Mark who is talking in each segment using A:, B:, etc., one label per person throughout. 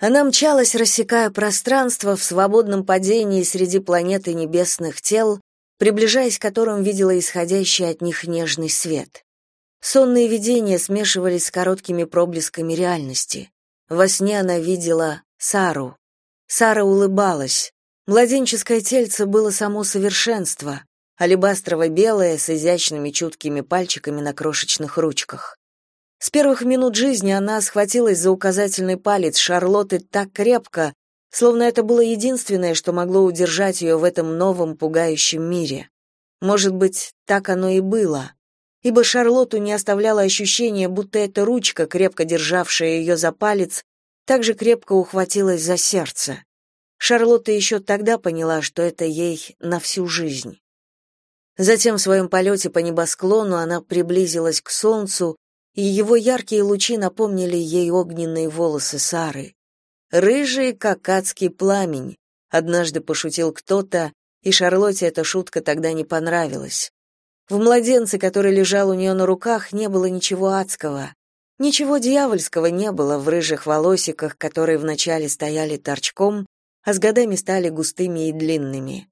A: Она мчалась, рассекая пространство в свободном падении среди планеты небесных тел, приближаясь к которым видела исходящий от них нежный свет. Сонные видения смешивались с короткими проблесками реальности. Во сне она видела Сару. Сара улыбалась. Младенческое тельце было само совершенство, алебастрово-белое с изящными чуткими пальчиками на крошечных ручках. С первых минут жизни она схватилась за указательный палец Шарлотты так крепко, словно это было единственное, что могло удержать ее в этом новом пугающем мире. Может быть, так оно и было, ибо Шарлотту не оставляло ощущения, будто эта ручка, крепко державшая ее за палец, также крепко ухватилась за сердце. Шарлотта еще тогда поняла, что это ей на всю жизнь. Затем в своем полете по небосклону она приблизилась к солнцу, и его яркие лучи напомнили ей огненные волосы Сары. Рыжие, как адский пламень, однажды пошутил кто-то, и Шарлотте эта шутка тогда не понравилась. В младенце, который лежал у нее на руках, не было ничего адского. Ничего дьявольского не было в рыжих волосиках, которые вначале стояли торчком, а с годами стали густыми и длинными.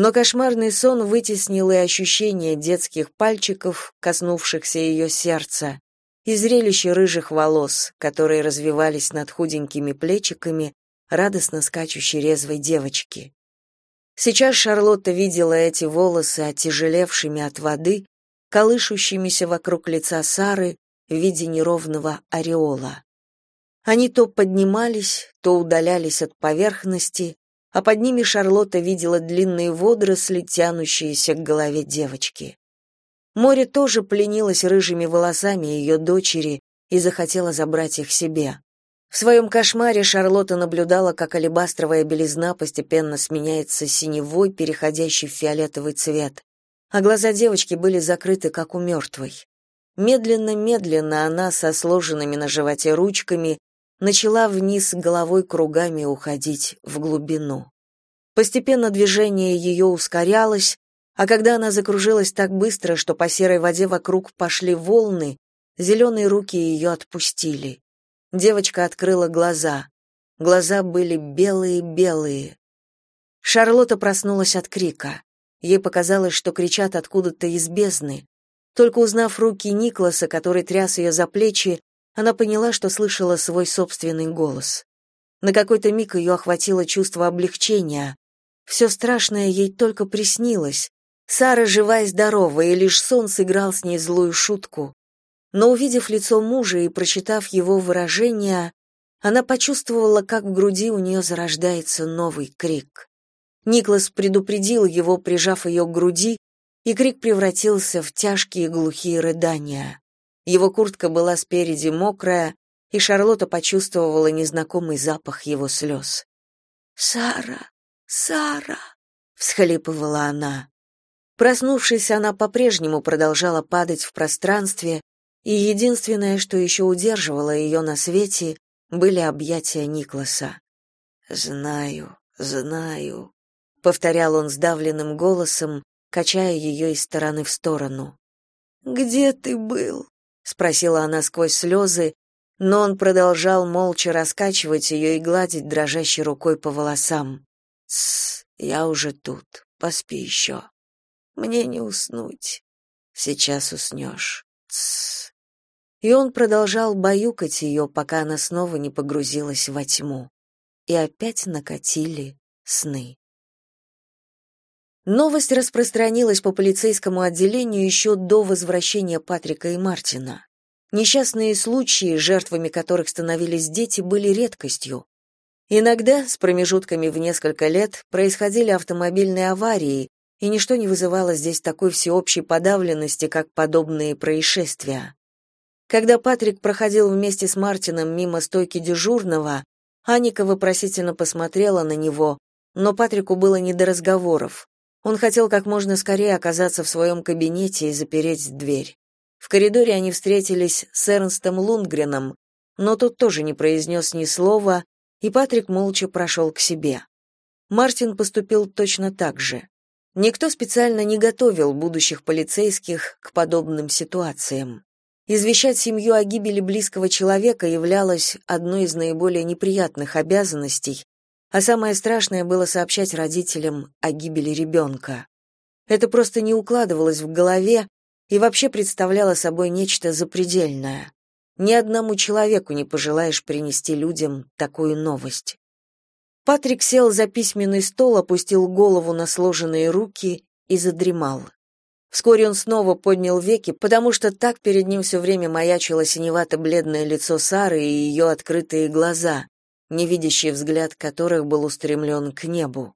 A: Но кошмарный сон вытеснил и ощущение детских пальчиков, коснувшихся ее сердца, и зрелище рыжих волос, которые развивались над худенькими плечиками радостно скачущей резвой девочки. Сейчас Шарлотта видела эти волосы оттяжелевшими от воды, колышущимися вокруг лица Сары в виде неровного ореола. Они то поднимались, то удалялись от поверхности, а под ними Шарлотта видела длинные водоросли, тянущиеся к голове девочки. Море тоже пленилось рыжими волосами ее дочери и захотело забрать их себе. В своем кошмаре Шарлотта наблюдала, как алебастровая белизна постепенно сменяется синевой, переходящей в фиолетовый цвет, а глаза девочки были закрыты, как у мертвой. Медленно-медленно она со сложенными на животе ручками начала вниз головой кругами уходить в глубину. Постепенно движение ее ускорялось, а когда она закружилась так быстро, что по серой воде вокруг пошли волны, зеленые руки ее отпустили. Девочка открыла глаза. Глаза были белые-белые. Шарлотта проснулась от крика. Ей показалось, что кричат откуда-то из бездны. Только узнав руки Никласа, который тряс ее за плечи, она поняла, что слышала свой собственный голос. На какой-то миг ее охватило чувство облегчения. Все страшное ей только приснилось. Сара жива и здорова, и лишь сон сыграл с ней злую шутку. Но увидев лицо мужа и прочитав его выражение, она почувствовала, как в груди у нее зарождается новый крик. Никлас предупредил его, прижав ее к груди, и крик превратился в тяжкие глухие рыдания. Его куртка была спереди мокрая, и Шарлотта почувствовала незнакомый запах его слез. «Сара! Сара!» — всхлипывала она. Проснувшись, она по-прежнему продолжала падать в пространстве, и единственное, что еще удерживало ее на свете, были объятия Никласа. «Знаю, знаю», — повторял он сдавленным голосом, качая ее из стороны в сторону. «Где ты был?» Спросила она сквозь слезы, но он продолжал молча раскачивать ее и гладить дрожащей рукой по волосам. «Тссс, я уже тут, поспи еще. Мне не уснуть. Сейчас уснешь. Тссс». И он продолжал баюкать ее, пока она снова не погрузилась во тьму. И опять накатили сны. Новость распространилась по полицейскому отделению еще до возвращения Патрика и Мартина. Несчастные случаи, жертвами которых становились дети, были редкостью. Иногда, с промежутками в несколько лет, происходили автомобильные аварии, и ничто не вызывало здесь такой всеобщей подавленности, как подобные происшествия. Когда Патрик проходил вместе с Мартином мимо стойки дежурного, Аника вопросительно посмотрела на него, но Патрику было не до разговоров. Он хотел как можно скорее оказаться в своем кабинете и запереть дверь. В коридоре они встретились с Эрнстом Лундгреном, но тот тоже не произнес ни слова, и Патрик молча прошел к себе. Мартин поступил точно так же. Никто специально не готовил будущих полицейских к подобным ситуациям. Извещать семью о гибели близкого человека являлось одной из наиболее неприятных обязанностей, а самое страшное было сообщать родителям о гибели ребенка. Это просто не укладывалось в голове и вообще представляло собой нечто запредельное. Ни одному человеку не пожелаешь принести людям такую новость. Патрик сел за письменный стол, опустил голову на сложенные руки и задремал. Вскоре он снова поднял веки, потому что так перед ним все время маячило синевато-бледное лицо Сары и ее открытые глаза, невидящий взгляд которых был устремлен к небу.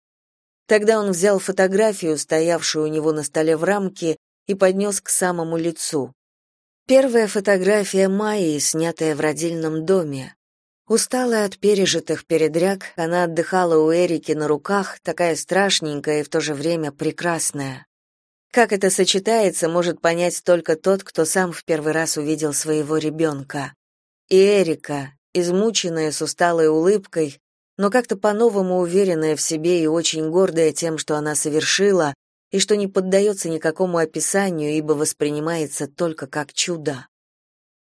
A: Тогда он взял фотографию, стоявшую у него на столе в рамке, и поднес к самому лицу. Первая фотография Майи, снятая в родильном доме. Усталая от пережитых передряг, она отдыхала у Эрики на руках, такая страшненькая и в то же время прекрасная. Как это сочетается, может понять только тот, кто сам в первый раз увидел своего ребенка. И Эрика, измученная с усталой улыбкой, но как-то по-новому уверенная в себе и очень гордая тем, что она совершила, и что не поддается никакому описанию, ибо воспринимается только как чудо.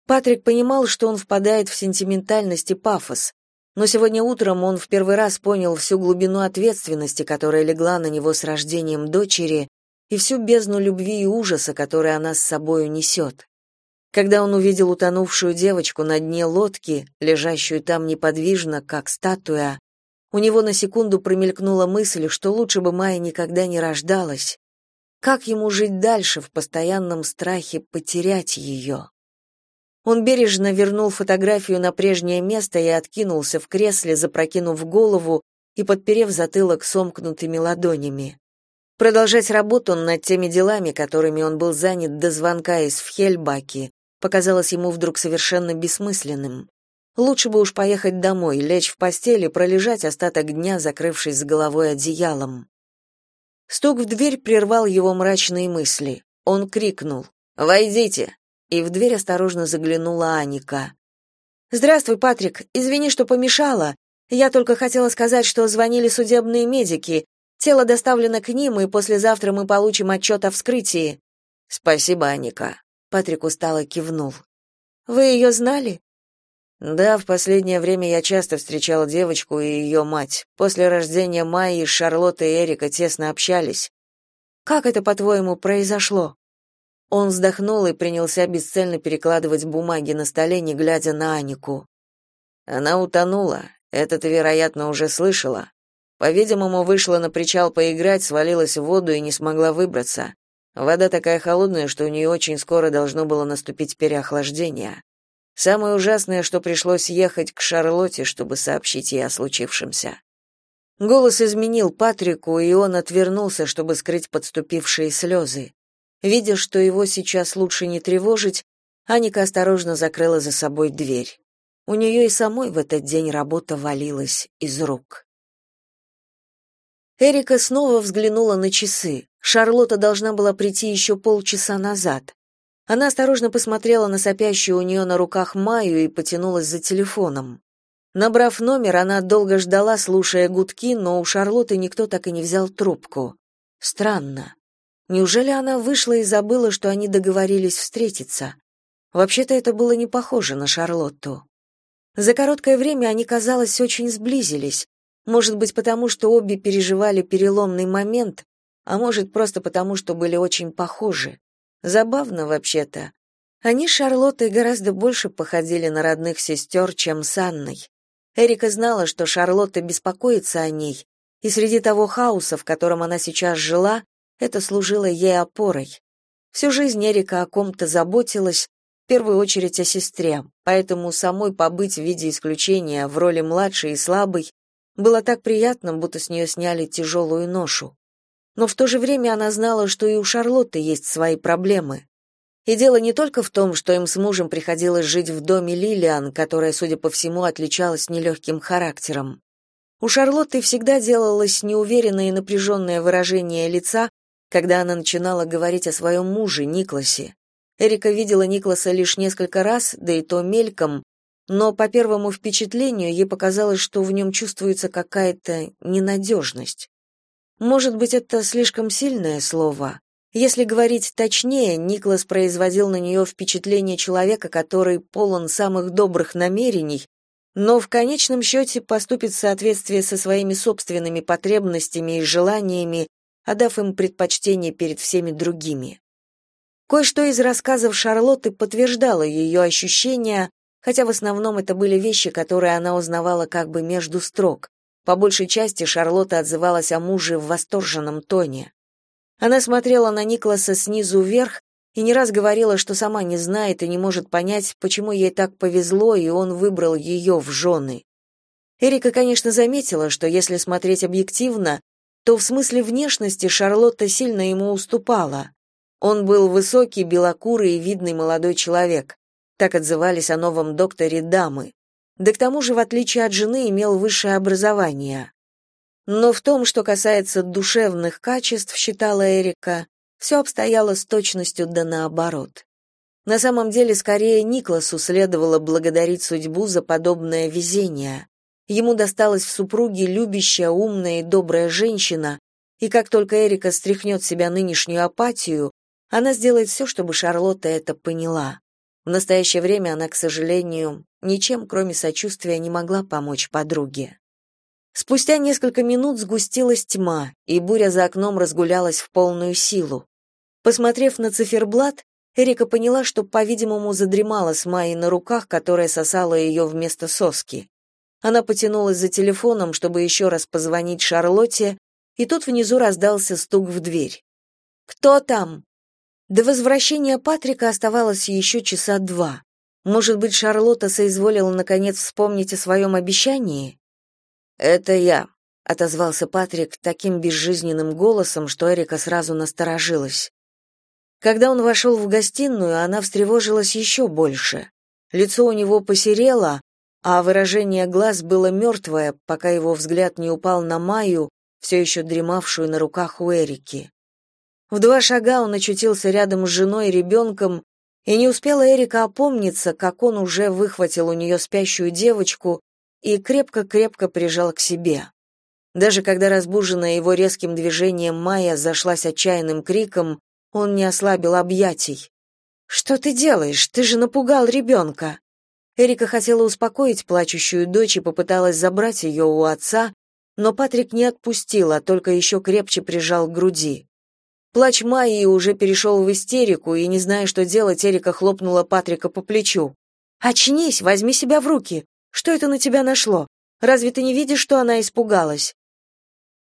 A: Патрик понимал, что он впадает в сентиментальность и пафос, но сегодня утром он в первый раз понял всю глубину ответственности, которая легла на него с рождением дочери, и всю бездну любви и ужаса, который она с собою несет. Когда он увидел утонувшую девочку на дне лодки, лежащую там неподвижно, как статуя, у него на секунду промелькнула мысль, что лучше бы Майя никогда не рождалась. Как ему жить дальше в постоянном страхе потерять ее? Он бережно вернул фотографию на прежнее место и откинулся в кресле, запрокинув голову и подперев затылок сомкнутыми ладонями. Продолжать работу над теми делами, которыми он был занят до звонка из Фхельбаки, показалось ему вдруг совершенно бессмысленным. Лучше бы уж поехать домой, лечь в постели, пролежать остаток дня, закрывшись с головой одеялом. Стук в дверь прервал его мрачные мысли. Он крикнул «Войдите!» и в дверь осторожно заглянула Аника. «Здравствуй, Патрик. Извини, что помешала. Я только хотела сказать, что звонили судебные медики. Тело доставлено к ним, и послезавтра мы получим отчет о вскрытии. Спасибо, Аника. Патрик устало кивнул. Вы ее знали? Да, в последнее время я часто встречал девочку и ее мать. После рождения Майи Шарлотта и Эрика тесно общались. Как это, по-твоему, произошло? Он вздохнул и принялся бесцельно перекладывать бумаги на столе, не глядя на Анику. Она утонула. Это ты, вероятно, уже слышала. По-видимому, вышла на причал поиграть, свалилась в воду и не смогла выбраться. Вода такая холодная, что у нее очень скоро должно было наступить переохлаждение. Самое ужасное, что пришлось ехать к Шарлотте, чтобы сообщить ей о случившемся. Голос изменил Патрику, и он отвернулся, чтобы скрыть подступившие слезы. Видя, что его сейчас лучше не тревожить, Аника осторожно закрыла за собой дверь. У нее и самой в этот день работа валилась из рук. Эрика снова взглянула на часы. Шарлотта должна была прийти еще полчаса назад. Она осторожно посмотрела на сопящую у нее на руках Майю и потянулась за телефоном. Набрав номер, она долго ждала, слушая гудки, но у Шарлотты никто так и не взял трубку. Странно. Неужели она вышла и забыла, что они договорились встретиться? Вообще-то это было не похоже на Шарлотту. За короткое время они, казалось, очень сблизились, может быть, потому что обе переживали переломный момент, а может, просто потому, что были очень похожи. Забавно вообще-то. Они с Шарлоттой гораздо больше походили на родных сестер, чем с Анной. Эрика знала, что Шарлотта беспокоится о ней, и среди того хаоса, в котором она сейчас жила, это служило ей опорой. Всю жизнь Эрика о ком-то заботилась, в первую очередь о сестре, поэтому самой побыть в виде исключения в роли младшей и слабой было так приятно, будто с нее сняли тяжелую ношу. Но в то же время она знала, что и у Шарлотты есть свои проблемы. И дело не только в том, что им с мужем приходилось жить в доме Лилиан, которая, судя по всему, отличалась нелегким характером. У Шарлотты всегда делалось неуверенное и напряженное выражение лица, когда она начинала говорить о своем муже, Никласе. Эрика видела Никласа лишь несколько раз, да и то мельком, но по первому впечатлению ей показалось, что в нем чувствуется какая-то ненадежность. Может быть, это слишком сильное слово, Если говорить точнее, Никлас производил на нее впечатление человека, который полон самых добрых намерений, но в конечном счете поступит в соответствии со своими собственными потребностями и желаниями, отдав им предпочтение перед всеми другими. Кое-что из рассказов Шарлотты подтверждало ее ощущения, хотя в основном это были вещи, которые она узнавала как бы между строк. По большей части Шарлотта отзывалась о муже в восторженном тоне. Она смотрела на Никласа снизу вверх и не раз говорила, что сама не знает и не может понять, почему ей так повезло, и он выбрал ее в жены. Эрика, конечно, заметила, что если смотреть объективно, то в смысле внешности Шарлотта сильно ему уступала. Он был высокий, белокурый и видный молодой человек. Так отзывались о новом докторе дамы. Да к тому же, в отличие от жены, имел высшее образование. Но в том, что касается душевных качеств, считала Эрика, все обстояло с точностью да наоборот. На самом деле, скорее Никласу следовало благодарить судьбу за подобное везение. Ему досталась в супруге любящая, умная и добрая женщина, и как только Эрика стряхнет себя нынешнюю апатию, она сделает все, чтобы Шарлотта это поняла. В настоящее время она, к сожалению, ничем, кроме сочувствия, не могла помочь подруге. Спустя несколько минут сгустилась тьма, и буря за окном разгулялась в полную силу. Посмотрев на циферблат, Эрика поняла, что, по-видимому, задремала с Майей на руках, которая сосала ее вместо соски. Она потянулась за телефоном, чтобы еще раз позвонить Шарлотте, и тут внизу раздался стук в дверь. «Кто там?» До возвращения Патрика оставалось еще часа два. Может быть, Шарлотта соизволила наконец вспомнить о своем обещании? «Это я», — отозвался Патрик таким безжизненным голосом, что Эрика сразу насторожилась. Когда он вошел в гостиную, она встревожилась еще больше. Лицо у него посерело, а выражение глаз было мертвое, пока его взгляд не упал на Майю, все еще дремавшую на руках у Эрики. В два шага он очутился рядом с женой и ребенком, и не успела Эрика опомниться, как он уже выхватил у нее спящую девочку и крепко-крепко прижал к себе. Даже когда разбуженная его резким движением Майя зашлась отчаянным криком, он не ослабил объятий. «Что ты делаешь? Ты же напугал ребенка!» Эрика хотела успокоить плачущую дочь и попыталась забрать ее у отца, но Патрик не отпустил, а только еще крепче прижал к груди. Плач Майи уже перешел в истерику, и, не зная, что делать, Эрика хлопнула Патрика по плечу. «Очнись, возьми себя в руки. Что это на тебя нашло? Разве ты не видишь, что она испугалась?»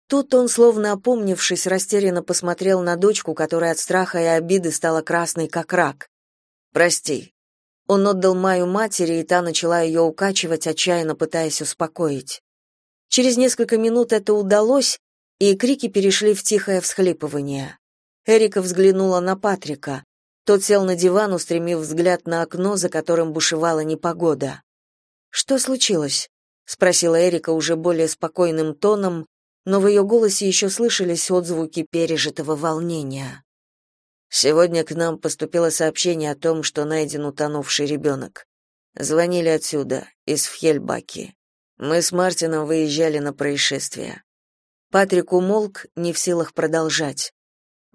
A: Тут он, словно опомнившись, растерянно посмотрел на дочку, которая от страха и обиды стала красной, как рак. «Прости». Он отдал Маю матери, и та начала ее укачивать, отчаянно пытаясь успокоить. Через несколько минут это удалось, и крики перешли в тихое всхлипывание. Эрика взглянула на Патрика. Тот сел на диван, устремив взгляд на окно, за которым бушевала непогода. Что случилось? спросила Эрика уже более спокойным тоном, но в ее голосе еще слышались отзвуки пережитого волнения. Сегодня к нам поступило сообщение о том, что найден утонувший ребенок. Звонили отсюда, из Фхельбаки. Мы с Мартином выезжали на происшествие. Патрик умолк, не в силах продолжать.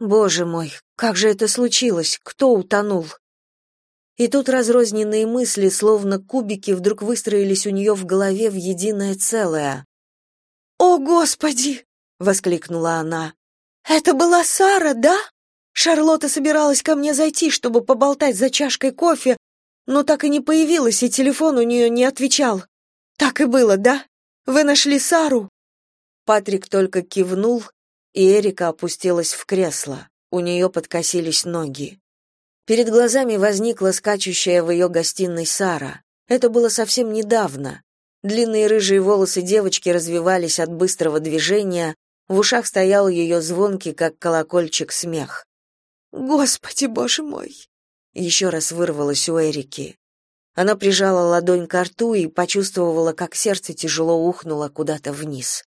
A: Боже мой, как же это случилось? Кто утонул? И тут разрозненные мысли, словно кубики, вдруг выстроились у нее в голове в единое целое. «О, Господи!» — воскликнула она. «Это была Сара, да? Шарлотта собиралась ко мне зайти, чтобы поболтать за чашкой кофе, но так и не появилась, и телефон у нее не отвечал. Так и было, да? Вы нашли Сару?» Патрик только кивнул, и Эрика опустилась в кресло. У нее подкосились ноги. Перед глазами возникла скачущая в ее гостиной Сара. Это было совсем недавно. Длинные рыжие волосы девочки развивались от быстрого движения, в ушах стоял ее звонкий, как колокольчик, смех. «Господи, боже мой!» Еще раз вырвалось у Эрики. Она прижала ладонь к рту и почувствовала, как сердце тяжело ухнуло куда-то вниз.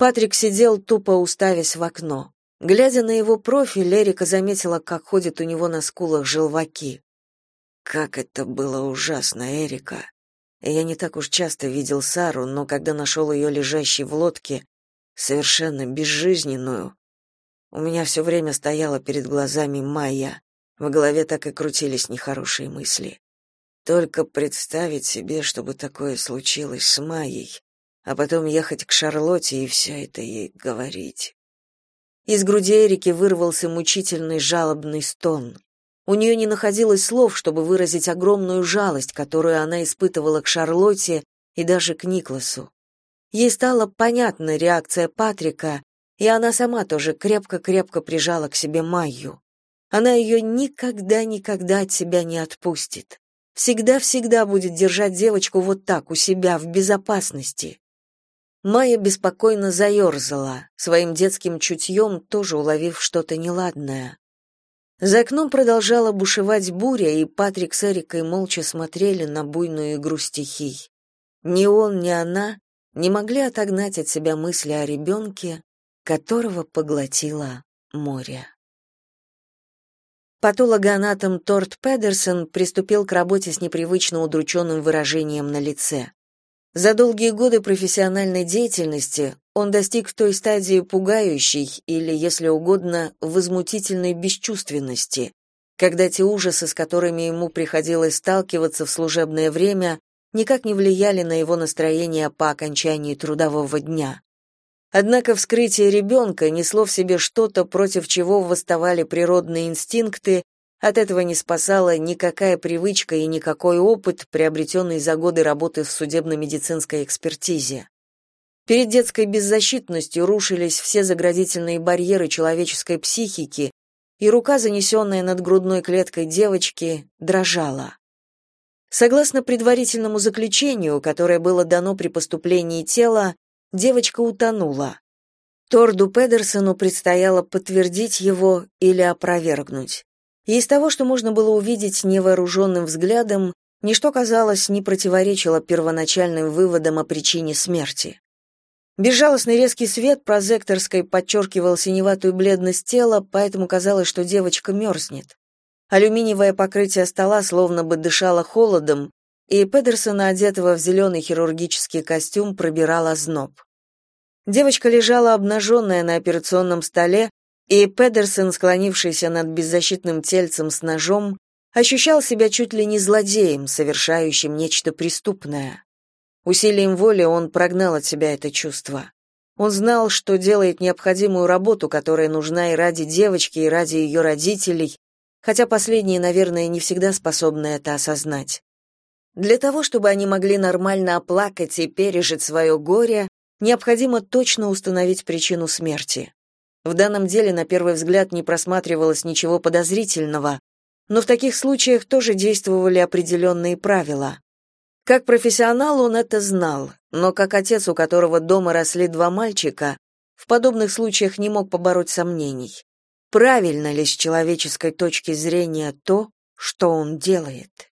A: Патрик сидел, тупо уставясь в окно. Глядя на его профиль, Эрика заметила, как ходят у него на скулах желваки. Как это было ужасно, Эрика. Я не так уж часто видел Сару, но когда нашел ее лежащей в лодке, совершенно безжизненную,
B: У меня все время стояла перед глазами Майя. В голове так и крутились нехорошие мысли. Только представить себе, чтобы такое случилось с Майей, а потом ехать к Шарлотте и все это ей говорить.
A: Из груди Эрики вырвался мучительный жалобный стон. У нее не находилось слов, чтобы выразить огромную жалость, которую она испытывала к Шарлотте и даже к Никласу. Ей стала понятна реакция Патрика, и она сама тоже крепко-крепко прижала к себе Майю. Она ее никогда-никогда от себя не отпустит. Всегда-всегда будет держать девочку вот так, у себя, в безопасности. Майя беспокойно заерзала, своим детским чутьем тоже уловив что-то неладное. За окном продолжала бушевать буря, и Патрик с Эрикой молча смотрели на буйную игру стихий. Ни он, ни она не могли отогнать от себя мысли о ребенке, которого поглотило море. Патологоанатом Торт Педерсон приступил к работе с непривычно удрученным выражением на лице. За долгие годы профессиональной деятельности он достиг той стадии пугающей или, если угодно, возмутительной бесчувственности, когда те ужасы, с которыми ему приходилось сталкиваться в служебное время, никак не влияли на его настроение по окончании трудового дня. Однако вскрытие ребенка несло в себе что-то, против чего восставали природные инстинкты от этого не спасала никакая привычка и никакой опыт, приобретенный за годы работы в судебно-медицинской экспертизе. Перед детской беззащитностью рушились все заградительные барьеры человеческой психики, и рука, занесенная над грудной клеткой девочки, дрожала. Согласно предварительному заключению, которое было дано при поступлении тела, девочка утонула. Торду Педерсону предстояло подтвердить его или опровергнуть. И из того, что можно было увидеть невооруженным взглядом, ничто, казалось, не противоречило первоначальным выводам о причине смерти. Безжалостный резкий свет прозекторской подчеркивал синеватую бледность тела, поэтому казалось, что девочка мерзнет. Алюминиевое покрытие стола словно бы дышало холодом, и Педерсона, одетого в зеленый хирургический костюм, пробирал озноб. Девочка лежала обнаженная на операционном столе, и Педерсон, склонившийся над беззащитным тельцем с ножом, ощущал себя чуть ли не злодеем, совершающим нечто преступное. Усилием воли он прогнал от себя это чувство. Он знал, что делает необходимую работу, которая нужна и ради девочки, и ради ее родителей, хотя последние, наверное, не всегда способны это осознать. Для того, чтобы они могли нормально оплакать и пережить свое горе, необходимо точно установить причину смерти. В данном деле на первый взгляд не просматривалось ничего подозрительного, но в таких случаях тоже действовали определенные правила. Как профессионал он это знал, но как отец, у которого дома росли два мальчика, в подобных случаях не мог побороть сомнений. Правильно ли с человеческой точки зрения то, что он делает?